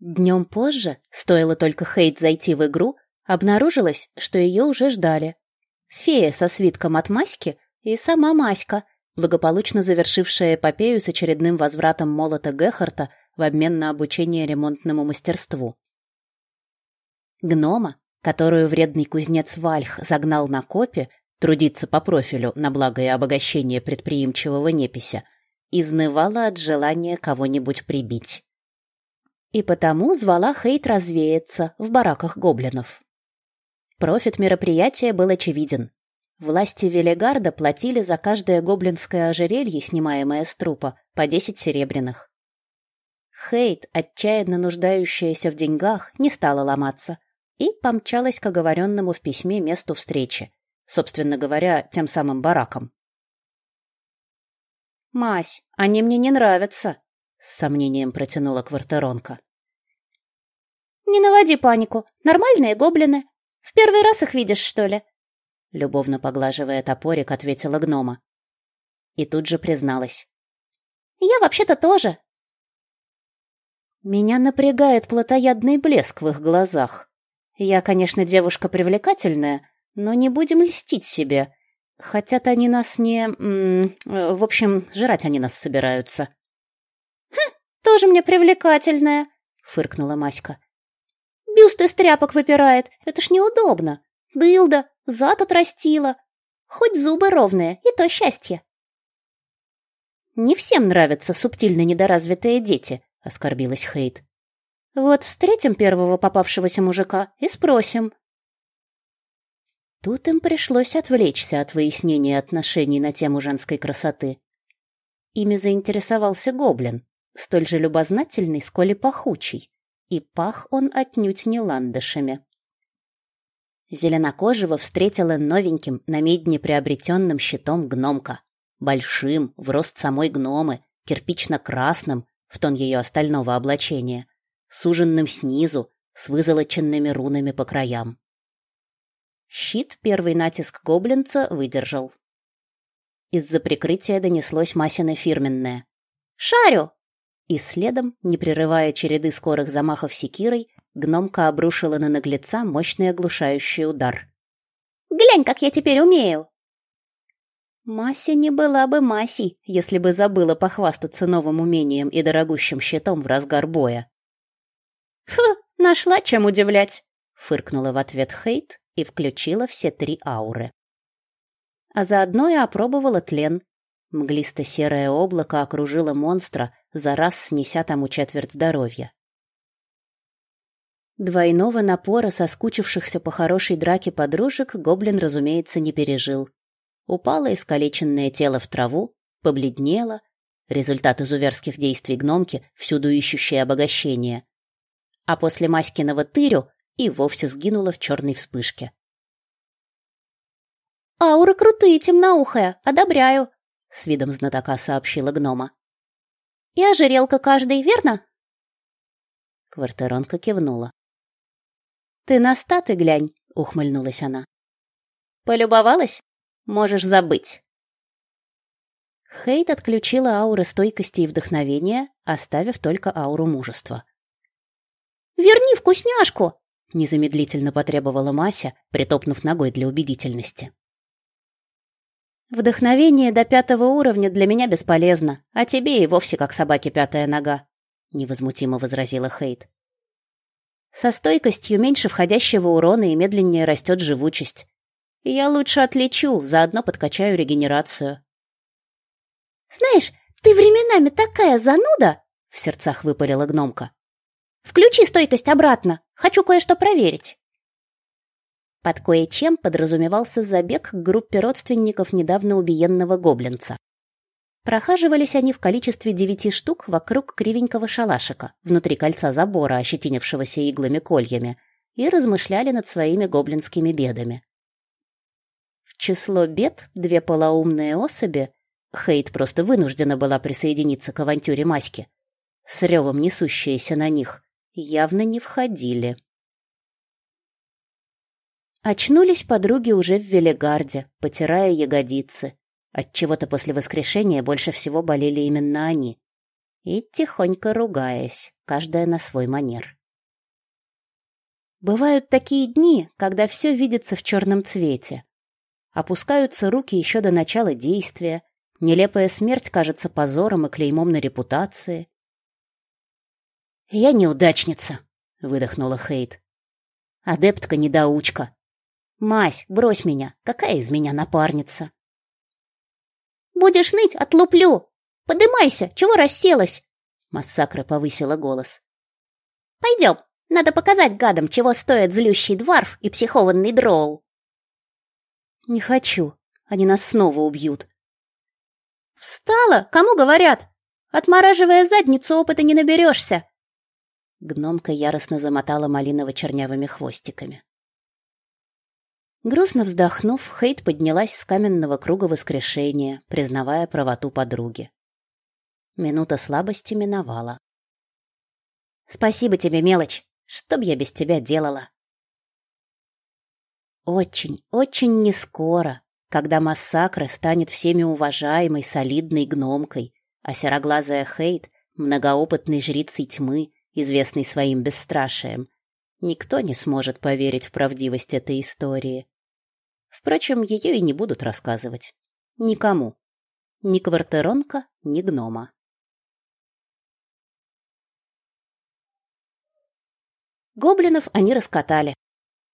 Днем позже, стоило только Хейт зайти в игру, обнаружилось, что ее уже ждали. Фея со свитком от Маськи и сама Маська, благополучно завершившая эпопею с очередным возвратом молота Гехарта в обмен на обучение ремонтному мастерству. Гнома, которую вредный кузнец Вальх загнал на копе, трудиться по профилю на благо и обогащение предприимчивого непися, изнывала от желания кого-нибудь прибить и потому звала Хейт развеяться в бараках гоблинов. Профит мероприятия был очевиден. Власти Велегарда платили за каждое гоблинское ожерелье, снимаемое с трупа, по десять серебряных. Хейт, отчаянно нуждающаяся в деньгах, не стала ломаться и помчалась к оговоренному в письме месту встречи, собственно говоря, тем самым баракам. «Мась, они мне не нравятся», с сомнением протянула квартиронка. «Не наводи панику. Нормальные гоблины. В первый раз их видишь, что ли?» Любовно поглаживая топорик, ответила гнома. И тут же призналась. «Я вообще-то тоже». Меня напрягает плотоядный блеск в их глазах. Я, конечно, девушка привлекательная, но не будем льстить себе. Хотят они нас не... В общем, жрать они нас собираются. «Хм, тоже мне привлекательная», — фыркнула Маська. «Бюст из тряпок выпирает, это ж неудобно. Дылда, зад отрастила. Хоть зубы ровные, и то счастье». «Не всем нравятся субтильно недоразвитые дети», — оскорбилась Хейт. «Вот встретим первого попавшегося мужика и спросим». Тут им пришлось отвлечься от выяснения отношений на тему женской красоты. Ими заинтересовался гоблин столь же любознательный, сколь и пахучий, и пах он отнюдь не ландышами. Зеленокожего встретила новеньким, на медне приобретенным щитом гномка. Большим, в рост самой гномы, кирпично-красным, в тон ее остального облачения, суженным снизу, с вызолоченными рунами по краям. Щит первый натиск гоблинца выдержал. Из-за прикрытия донеслось Масино фирменное. «Шарю!» И следом, не прерывая череды скорых замахов секирой, гномка обрушила на наглеца мощный оглушающий удар. «Глянь, как я теперь умею!» Мася не была бы Масей, если бы забыла похвастаться новым умением и дорогущим щитом в разгар боя. «Фу, нашла чем удивлять!» — фыркнула в ответ Хейт и включила все три ауры. А заодно и опробовала тлен. Мглисто-серое облако окружило монстра, за раз снеся тому четверть здоровья. Двойного напора соскучившихся по хорошей драке подружек гоблин, разумеется, не пережил. Упало искалеченное тело в траву, побледнело, результат изуверских действий гномки, всюду ищущее обогащение. А после Маськиного тырю и вовсе сгинула в черной вспышке. «Аура крутые, темноухая, одобряю», — с видом знатока сообщила гнома. И ожерелка каждый, верно?» Квартиронка кивнула. «Ты на статы глянь», — ухмыльнулась она. «Полюбовалась? Можешь забыть». Хейт отключила ауры стойкости и вдохновения, оставив только ауру мужества. «Верни вкусняшку!» — незамедлительно потребовала Мася, притопнув ногой для убедительности. Вдохновение до пятого уровня для меня бесполезно, а тебе и вовсе как собаке пятая нога, невозмутимо возразила Хейт. Со стойкостью меньше входящего урона и медленнее растет живучесть. Я лучше отлечу, заодно подкачаю регенерацию. Знаешь, ты временами такая зануда, в сердцах выпалила гномка. Включи стойкость обратно, хочу кое-что проверить. Под кое-чем подразумевался забег к группе родственников недавно убиенного гоблинца. Прохаживались они в количестве девяти штук вокруг кривенького шалашика, внутри кольца забора, ощетинившегося иглами-кольями, и размышляли над своими гоблинскими бедами. В число бед две полоумные особи, Хейт просто вынуждена была присоединиться к авантюре Маськи, с ревом несущиеся на них, явно не входили. Очнулись подруги уже в Велигарде, потирая ягодицы. От чего то после воскрешения больше всего болели именно они. и тихонько ругаясь, каждая на свой манер. Бывают такие дни, когда все видится в черном цвете. Опускаются руки еще до начала действия, нелепая смерть кажется позором и клеймом на репутации. «Я неудачница», — выдохнула Хейт. «Адептка-недоучка. Мась, брось меня, какая из меня напарница?» «Будешь ныть, отлуплю! Подымайся, чего расселась?» Массакра повысила голос. «Пойдем, надо показать гадам, чего стоят злющий дворф и психованный дроу». «Не хочу, они нас снова убьют». «Встала? Кому говорят? Отмораживая задницу, опыта не наберешься». Гномка яростно замотала малиново-чернявыми хвостиками. Грустно вздохнув, Хейт поднялась с каменного круга воскрешения, признавая правоту подруги. Минута слабости миновала. «Спасибо тебе, мелочь! Что б я без тебя делала?» Очень, очень нескоро, когда Массакра станет всеми уважаемой, солидной гномкой, а сероглазая Хейт — многоопытной жрицей тьмы, известной своим бесстрашием, никто не сможет поверить в правдивость этой истории. Впрочем, ее и не будут рассказывать. Никому. Ни квартиронка, ни гнома. Гоблинов они раскатали.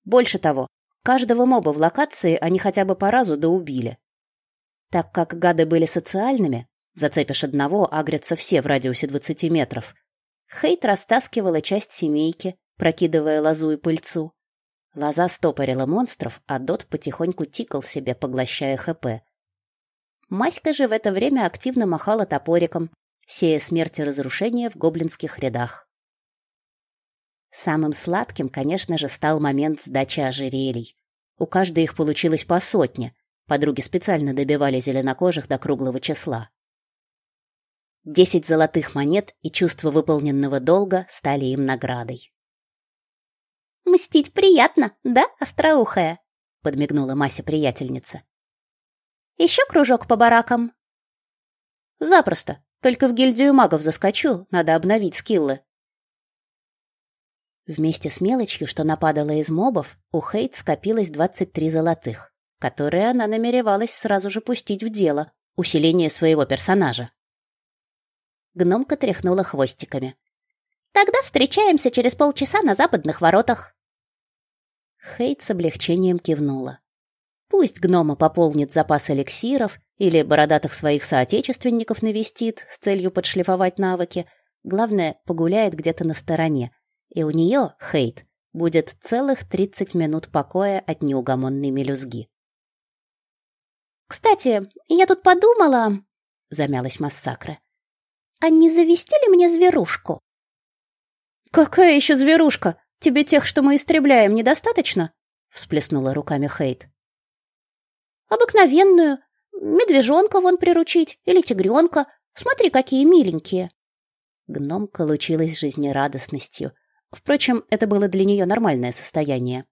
Больше того, каждого моба в локации они хотя бы по разу доубили. Так как гады были социальными, зацепишь одного, агрятся все в радиусе 20 метров. Хейт растаскивала часть семейки, прокидывая лозу и пыльцу. Лоза стопорила монстров, а Дот потихоньку тикал себе, поглощая ХП. Маська же в это время активно махала топориком, сея смерть и разрушение в гоблинских рядах. Самым сладким, конечно же, стал момент сдачи ожерелий. У каждой их получилось по сотне. Подруги специально добивали зеленокожих до круглого числа. Десять золотых монет и чувство выполненного долга стали им наградой. Мстить приятно, да, остроухая? подмигнула Мася приятельница. Еще кружок по баракам. Запросто. Только в гильдию магов заскочу, надо обновить скиллы. Вместе с мелочью, что нападала из мобов, у Хейт скопилось 23 золотых, которые она намеревалась сразу же пустить в дело, усиление своего персонажа. Гномка тряхнула хвостиками. Тогда встречаемся через полчаса на западных воротах. Хейт с облегчением кивнула. Пусть гнома пополнит запас эликсиров или бородатых своих соотечественников навестит с целью подшлифовать навыки, главное, погуляет где-то на стороне, и у нее, Хейт, будет целых 30 минут покоя от неугомонной мелюзги. «Кстати, я тут подумала...» — замялась Массакра. «А не завести ли мне зверушку?» «Какая еще зверушка? Тебе тех, что мы истребляем, недостаточно?» — всплеснула руками Хейт. «Обыкновенную. Медвежонка вон приручить или тигренка. Смотри, какие миленькие». Гномка лучилась жизнерадостностью. Впрочем, это было для нее нормальное состояние.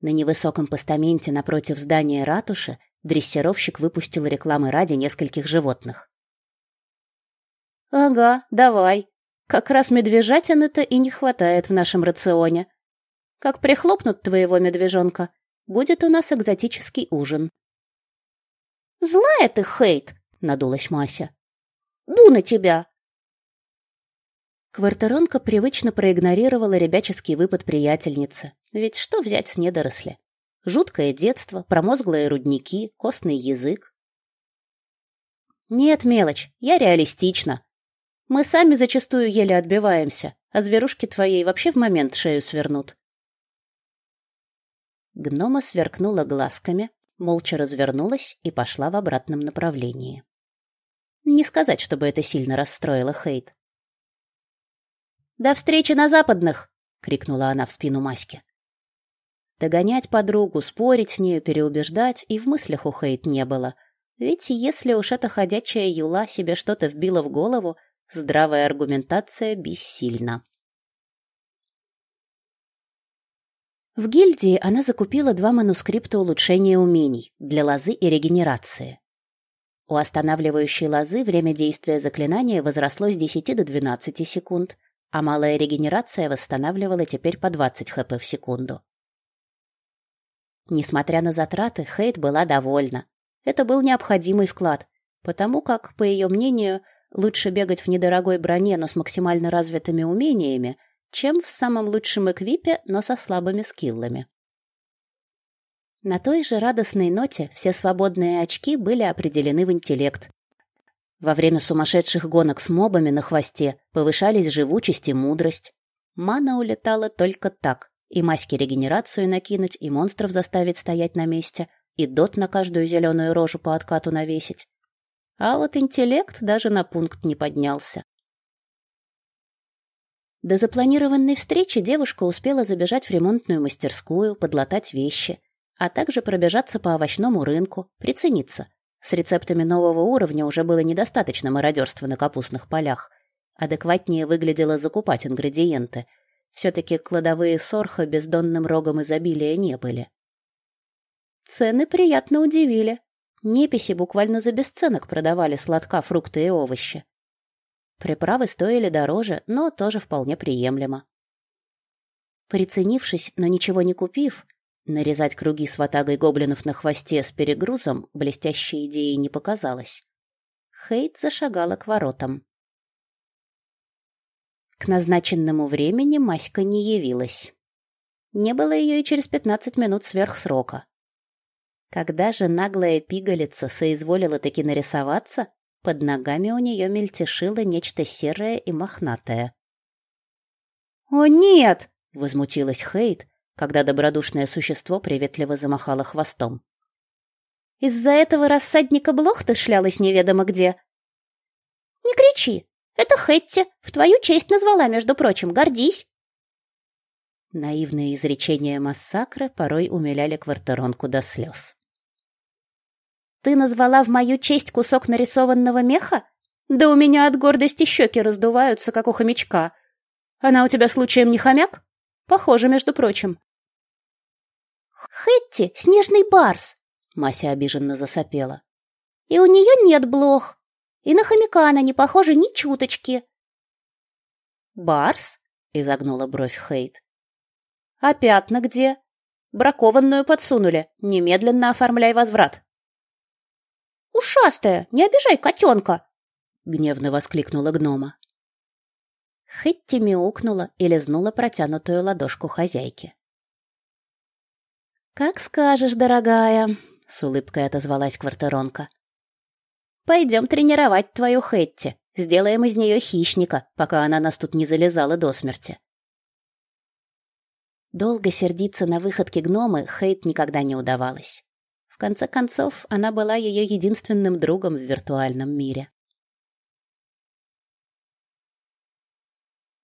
На невысоком постаменте напротив здания ратуши дрессировщик выпустил рекламы ради нескольких животных. «Ага, давай», как раз медвежатины-то и не хватает в нашем рационе. Как прихлопнут твоего медвежонка, будет у нас экзотический ужин. Злая ты, Хейт, надулась Мася. Бу на тебя. Квартиронка привычно проигнорировала ребяческий выпад приятельницы. Ведь что взять с недоросли? Жуткое детство, промозглые рудники, костный язык. Нет, мелочь, я реалистична, мы сами зачастую еле отбиваемся, а зверушки твоей вообще в момент шею свернут. Гнома сверкнула глазками, молча развернулась и пошла в обратном направлении. Не сказать, чтобы это сильно расстроило Хейт. «До встречи на западных!» — крикнула она в спину Маське. Догонять подругу, спорить с нею, переубеждать и в мыслях у Хейт не было. Ведь если уж эта ходячая юла себе что-то вбила в голову, Здравая аргументация бессильна. В гильдии она закупила два манускрипта улучшения умений для лозы и регенерации. У останавливающей лозы время действия заклинания возросло с 10 до 12 секунд, а малая регенерация восстанавливала теперь по 20 хп в секунду. Несмотря на затраты, Хейт была довольна. Это был необходимый вклад, потому как, по ее мнению, лучше бегать в недорогой броне, но с максимально развитыми умениями, чем в самом лучшем эквипе, но со слабыми скиллами. На той же радостной ноте все свободные очки были определены в интеллект. Во время сумасшедших гонок с мобами на хвосте повышались живучесть и мудрость. Мана улетала только так, и маски регенерацию накинуть, и монстров заставить стоять на месте, и дот на каждую зеленую рожу по откату навесить. А вот интеллект даже на пункт не поднялся. До запланированной встречи девушка успела забежать в ремонтную мастерскую, подлатать вещи, а также пробежаться по овощному рынку, прицениться. С рецептами нового уровня уже было недостаточно мародерства на капустных полях. Адекватнее выглядело закупать ингредиенты. Все-таки кладовые сорха бездонным рогом изобилия не были. Цены приятно удивили. Неписи буквально за бесценок продавали сладка, фрукты и овощи. Приправы стоили дороже, но тоже вполне приемлемо. Приценившись, но ничего не купив, Нарезать круги с ватагой гоблинов на хвосте с перегрузом блестящей идеей не показалось. Хейт зашагала к воротам. К назначенному времени Маська не явилась. Не было ее и через пятнадцать минут сверх срока. Когда же наглая пигалица соизволила таки нарисоваться, под ногами у нее мельтешило нечто серое и мохнатое. «О, нет!» — возмутилась Хейт, когда добродушное существо приветливо замахало хвостом. «Из-за этого рассадника блох ты шлялась неведомо где?» «Не кричи! Это Хэтти! В твою честь назвала, между прочим, гордись!» Наивные изречения массакра порой умиляли квартиронку до слез. «Ты назвала в мою честь кусок нарисованного меха? Да у меня от гордости щеки раздуваются, как у хомячка. Она у тебя случаем не хомяк? Похоже, между прочим. «Хэтти — снежный барс!» — Мася обиженно засопела. «И у нее нет блох. И на хомяка она не похожа ни чуточки». «Барс?» — изогнула бровь Хейт. «А пятна где? Бракованную подсунули. Немедленно оформляй возврат». «Ушастая, не обижай котенка!» — гневно воскликнула гнома. Хэтти мяукнула и лизнула протянутую ладошку хозяйки. «Как скажешь, дорогая», — с улыбкой отозвалась квартиронка. «Пойдем тренировать твою Хэтти. Сделаем из нее хищника, пока она нас тут не залезала до смерти». Долго сердиться на выходке гномы Хейт никогда не удавалось. В конце концов, она была ее единственным другом в виртуальном мире.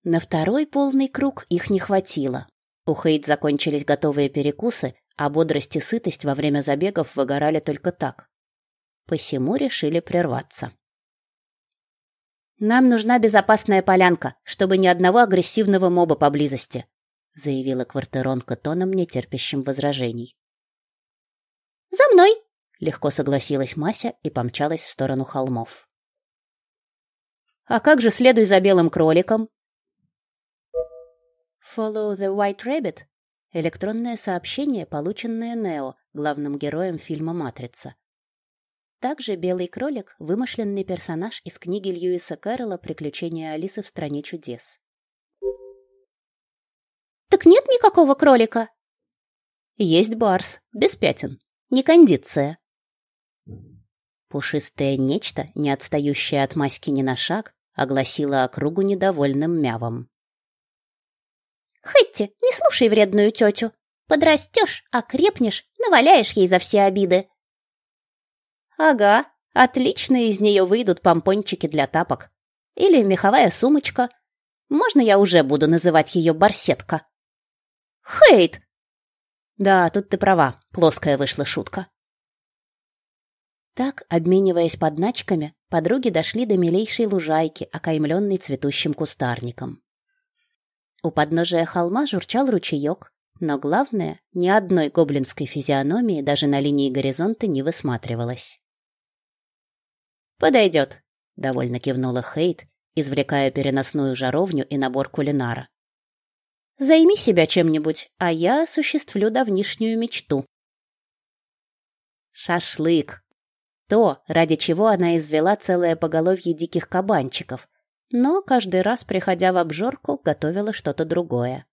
На второй полный круг их не хватило. У Хейт закончились готовые перекусы, а бодрость и сытость во время забегов выгорали только так. Посему решили прерваться. «Нам нужна безопасная полянка, чтобы ни одного агрессивного моба поблизости», заявила квартиронка тоном, нетерпящим возражений. «За мной!» — легко согласилась Мася и помчалась в сторону холмов. «А как же следуй за белым кроликом?» «Follow the white rabbit» электронное сообщение, полученное Нео, главным героем фильма «Матрица». Также Белый кролик — вымышленный персонаж из книги Льюиса Кэрролла «Приключения Алисы в стране чудес». «Так нет никакого кролика?» «Есть барс, без пятен, не кондиция». Пушистое нечто, не отстающее от маски ни на шаг, огласило округу недовольным мявом. Хэтти, не слушай вредную тетю. Подрастешь, окрепнешь, наваляешь ей за все обиды. Ага, отлично из нее выйдут помпончики для тапок. Или меховая сумочка. Можно я уже буду называть ее барсетка? Хейт! Да, тут ты права, плоская вышла шутка. Так, обмениваясь подначками, подруги дошли до милейшей лужайки, окаймленной цветущим кустарником. У подножия холма журчал ручеек, но главное, ни одной гоблинской физиономии даже на линии горизонта не высматривалось. Подойдет, довольно кивнула Хейт, извлекая переносную жаровню и набор кулинара. Займи себя чем-нибудь, а я осуществлю давнишнюю мечту. Шашлык. То, ради чего она извела целое поголовье диких кабанчиков, но каждый раз, приходя в обжорку, готовила что-то другое.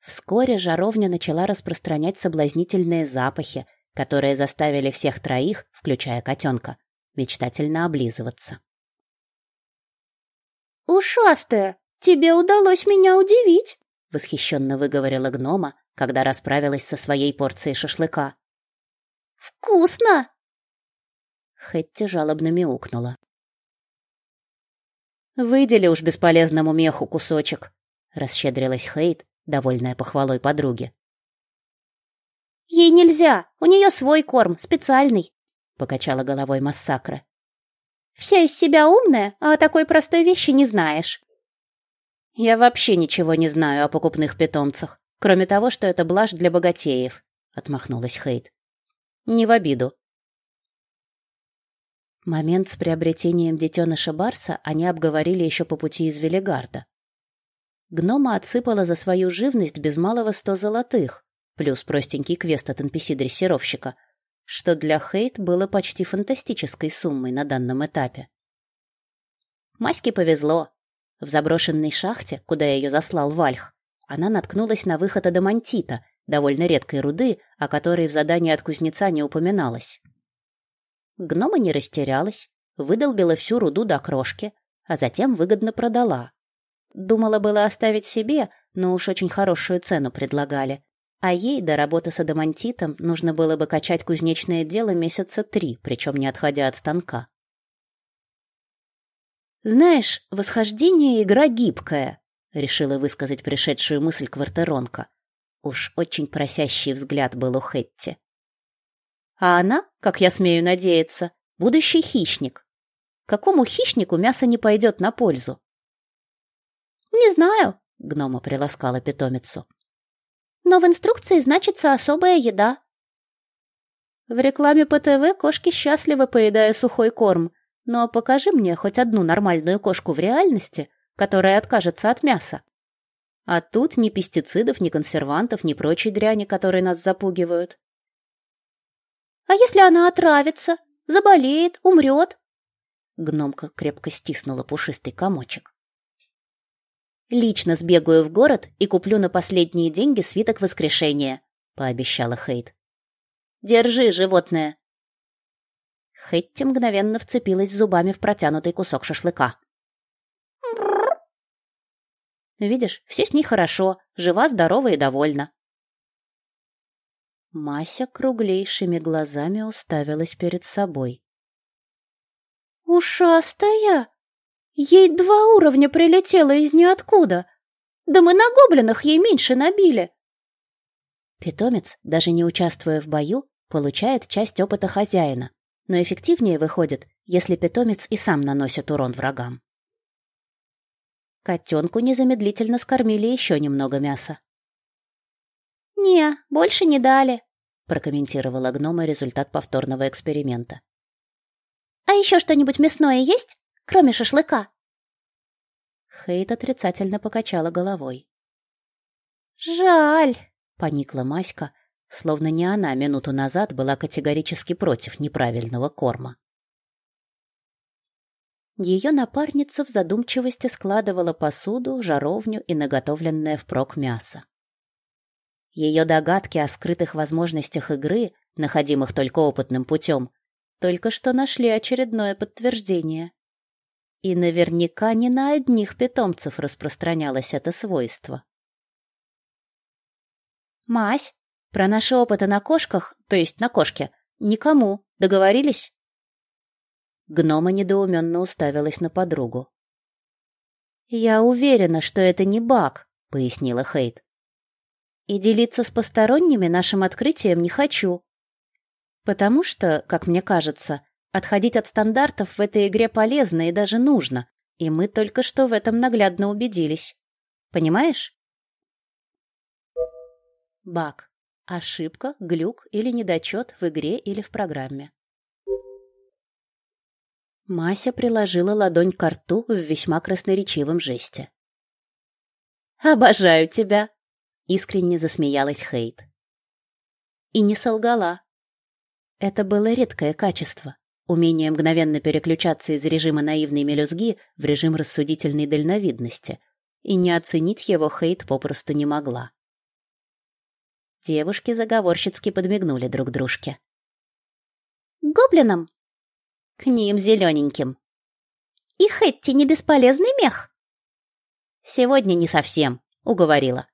Вскоре жаровня начала распространять соблазнительные запахи, которые заставили всех троих, включая котенка, мечтательно облизываться. «Ушастая, тебе удалось меня удивить!» — восхищенно выговорила гнома, когда расправилась со своей порцией шашлыка. «Вкусно!» Хэтти жалобно мяукнула. «Выдели уж бесполезному меху кусочек», — расщедрилась Хейт, довольная похвалой подруги. «Ей нельзя, у нее свой корм, специальный», — покачала головой Массакра. «Вся из себя умная, а о такой простой вещи не знаешь». «Я вообще ничего не знаю о покупных питомцах, кроме того, что это блажь для богатеев», — отмахнулась Хейт. «Не в обиду. Момент с приобретением детеныша Барса они обговорили еще по пути из Велигарда. Гнома отсыпала за свою живность без малого сто золотых, плюс простенький квест от NPC-дрессировщика, что для Хейт было почти фантастической суммой на данном этапе. Маське повезло. В заброшенной шахте, куда ее заслал Вальх, она наткнулась на выход адамантита, довольно редкой руды, о которой в задании от кузнеца не упоминалось. Гнома не растерялась, выдолбила всю руду до крошки, а затем выгодно продала. Думала было оставить себе, но уж очень хорошую цену предлагали. А ей до работы с адамантитом нужно было бы качать кузнечное дело месяца три, причем не отходя от станка. «Знаешь, восхождение — игра гибкая», — решила высказать пришедшую мысль квартиронка. Уж очень просящий взгляд был у Хетти. А она, как я смею надеяться, будущий хищник. Какому хищнику мясо не пойдет на пользу? Не знаю, гнома приласкала питомицу. Но в инструкции значится особая еда. В рекламе по ТВ кошки счастливы, поедая сухой корм. Но покажи мне хоть одну нормальную кошку в реальности, которая откажется от мяса. А тут ни пестицидов, ни консервантов, ни прочей дряни, которые нас запугивают. А если она отравится, заболеет, умрет?» Гномка крепко стиснула пушистый комочек. «Лично сбегаю в город и куплю на последние деньги свиток воскрешения», — пообещала Хейт. «Держи, животное!» Хэтти мгновенно вцепилась зубами в протянутый кусок шашлыка. «Видишь, все с ней хорошо, жива, здорова и довольна. Мася круглейшими глазами уставилась перед собой. «Ушастая! Ей два уровня прилетело из ниоткуда! Да мы на гоблинах ей меньше набили!» Питомец, даже не участвуя в бою, получает часть опыта хозяина, но эффективнее выходит, если питомец и сам наносит урон врагам. Котенку незамедлительно скормили еще немного мяса. «Не, больше не дали», — прокомментировала гнома результат повторного эксперимента. «А еще что-нибудь мясное есть, кроме шашлыка?» Хейт отрицательно покачала головой. «Жаль», — поникла Маська, словно не она минуту назад была категорически против неправильного корма. Ее напарница в задумчивости складывала посуду, жаровню и наготовленное впрок мясо. Ее догадки о скрытых возможностях игры, находимых только опытным путем, только что нашли очередное подтверждение. И наверняка не на одних питомцев распространялось это свойство. «Мась, про наши опыты на кошках, то есть на кошке, никому. Договорились?» Гнома недоуменно уставилась на подругу. «Я уверена, что это не баг», — пояснила Хейт. И делиться с посторонними нашим открытием не хочу. Потому что, как мне кажется, отходить от стандартов в этой игре полезно и даже нужно, и мы только что в этом наглядно убедились. Понимаешь? Баг. Ошибка, глюк или недочет в игре или в программе. Мася приложила ладонь к рту в весьма красноречивом жесте. «Обожаю тебя!» — искренне засмеялась Хейт. И не солгала. Это было редкое качество — умение мгновенно переключаться из режима наивной мелюзги в режим рассудительной дальновидности, и не оценить его Хейт попросту не могла. Девушки заговорщицки подмигнули друг дружке. «Гоблинам?» «К ним зелененьким». «И Хэтти не бесполезный мех?» «Сегодня не совсем», — уговорила.